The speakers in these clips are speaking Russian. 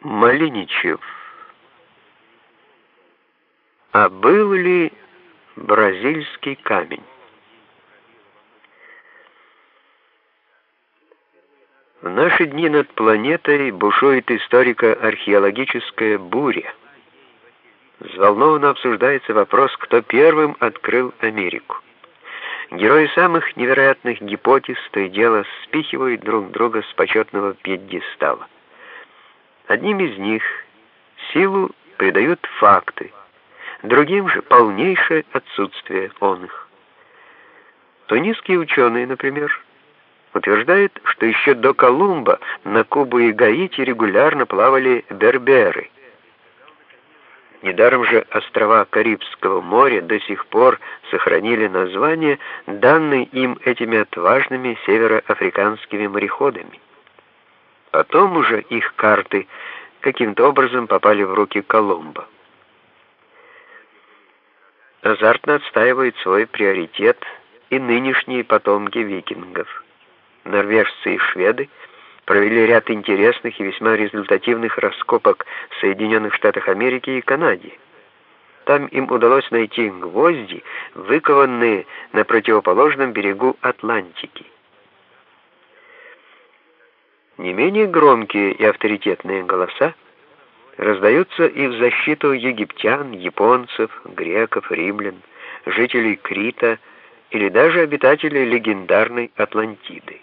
Малиничев. А был ли бразильский камень? В наши дни над планетой бушует историко-археологическая буря. Взволнованно обсуждается вопрос, кто первым открыл Америку. Герои самых невероятных гипотез то и дело спихивают друг друга с почетного пьедестала. Одним из них силу придают факты, другим же полнейшее отсутствие он их. Тунисские ученые, например, утверждают, что еще до Колумба на Кубу и Гаити регулярно плавали берберы – Недаром же острова Карибского моря до сих пор сохранили название, данное им этими отважными североафриканскими мореходами. Потом уже их карты каким-то образом попали в руки Колумба. Азартно отстаивает свой приоритет и нынешние потомки викингов. Норвежцы и шведы – провели ряд интересных и весьма результативных раскопок в Соединенных Штатах Америки и Канаде. Там им удалось найти гвозди, выкованные на противоположном берегу Атлантики. Не менее громкие и авторитетные голоса раздаются и в защиту египтян, японцев, греков, римлян, жителей Крита или даже обитателей легендарной Атлантиды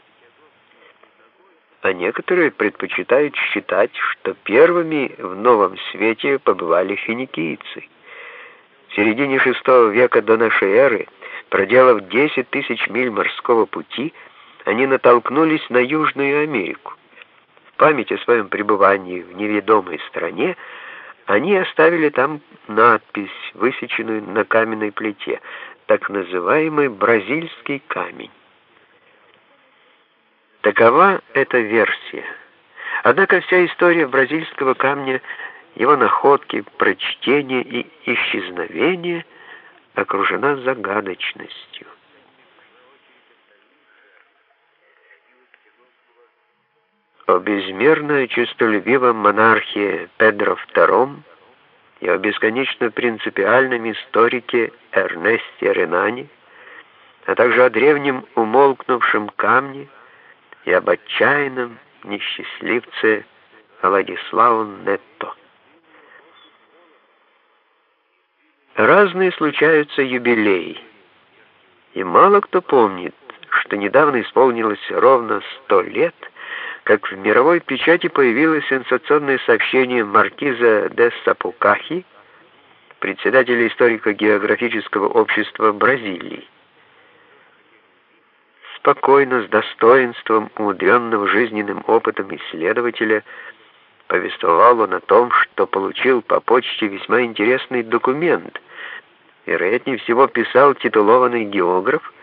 а некоторые предпочитают считать, что первыми в новом свете побывали финикийцы. В середине VI века до нашей эры, проделав 10 тысяч миль морского пути, они натолкнулись на Южную Америку. Память о своем пребывании в неведомой стране они оставили там надпись, высеченную на каменной плите, так называемый бразильский камень. Такова эта версия. Однако вся история бразильского камня, его находки, прочтение и исчезновение окружена загадочностью. О безмерно честолюбивом монархе Педро II и о бесконечно принципиальном историке Эрнесте Ренани, а также о древнем умолкнувшем камне, и об отчаянном несчастливце Владиславу Нетто. Разные случаются юбилеи, и мало кто помнит, что недавно исполнилось ровно сто лет, как в мировой печати появилось сенсационное сообщение маркиза де Сапукахи, председателя историко-географического общества Бразилии спокойно, с достоинством умудренного жизненным опытом исследователя, повествовал он о том, что получил по почте весьма интересный документ. Вероятнее всего писал титулованный географ,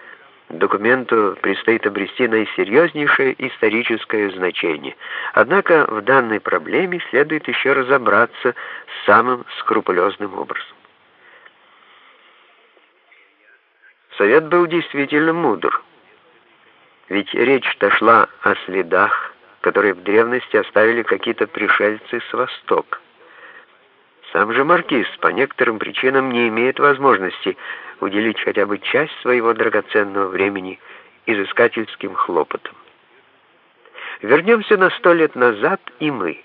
документу предстоит обрести наисерьезнейшее историческое значение. Однако в данной проблеме следует еще разобраться самым скрупулезным образом. Совет был действительно мудр. Ведь речь-то шла о следах, которые в древности оставили какие-то пришельцы с востока. Сам же маркиз по некоторым причинам не имеет возможности уделить хотя бы часть своего драгоценного времени изыскательским хлопотам. Вернемся на сто лет назад и мы.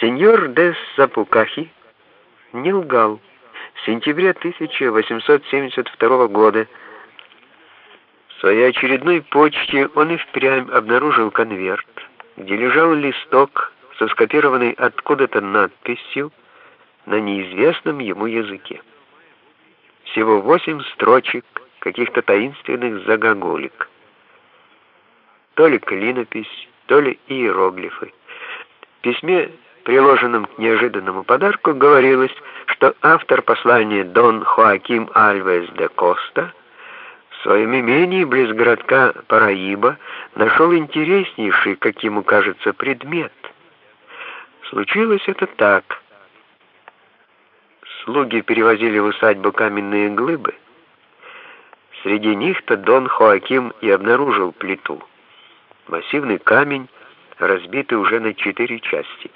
Сеньор де Сапукахи не лгал. В сентябре 1872 года своей очередной почте он и впрямь обнаружил конверт, где лежал листок со скопированной откуда-то надписью на неизвестном ему языке. Всего восемь строчек каких-то таинственных загогулик. То ли клинопись, то ли иероглифы. В письме, приложенном к неожиданному подарку, говорилось, что автор послания Дон Хоаким Альвес де Коста — в своем имении близ городка Параиба нашел интереснейший, как ему кажется, предмет. Случилось это так. Слуги перевозили в усадьбу каменные глыбы. Среди них-то Дон Хоаким и обнаружил плиту. Массивный камень, разбиты уже на четыре части.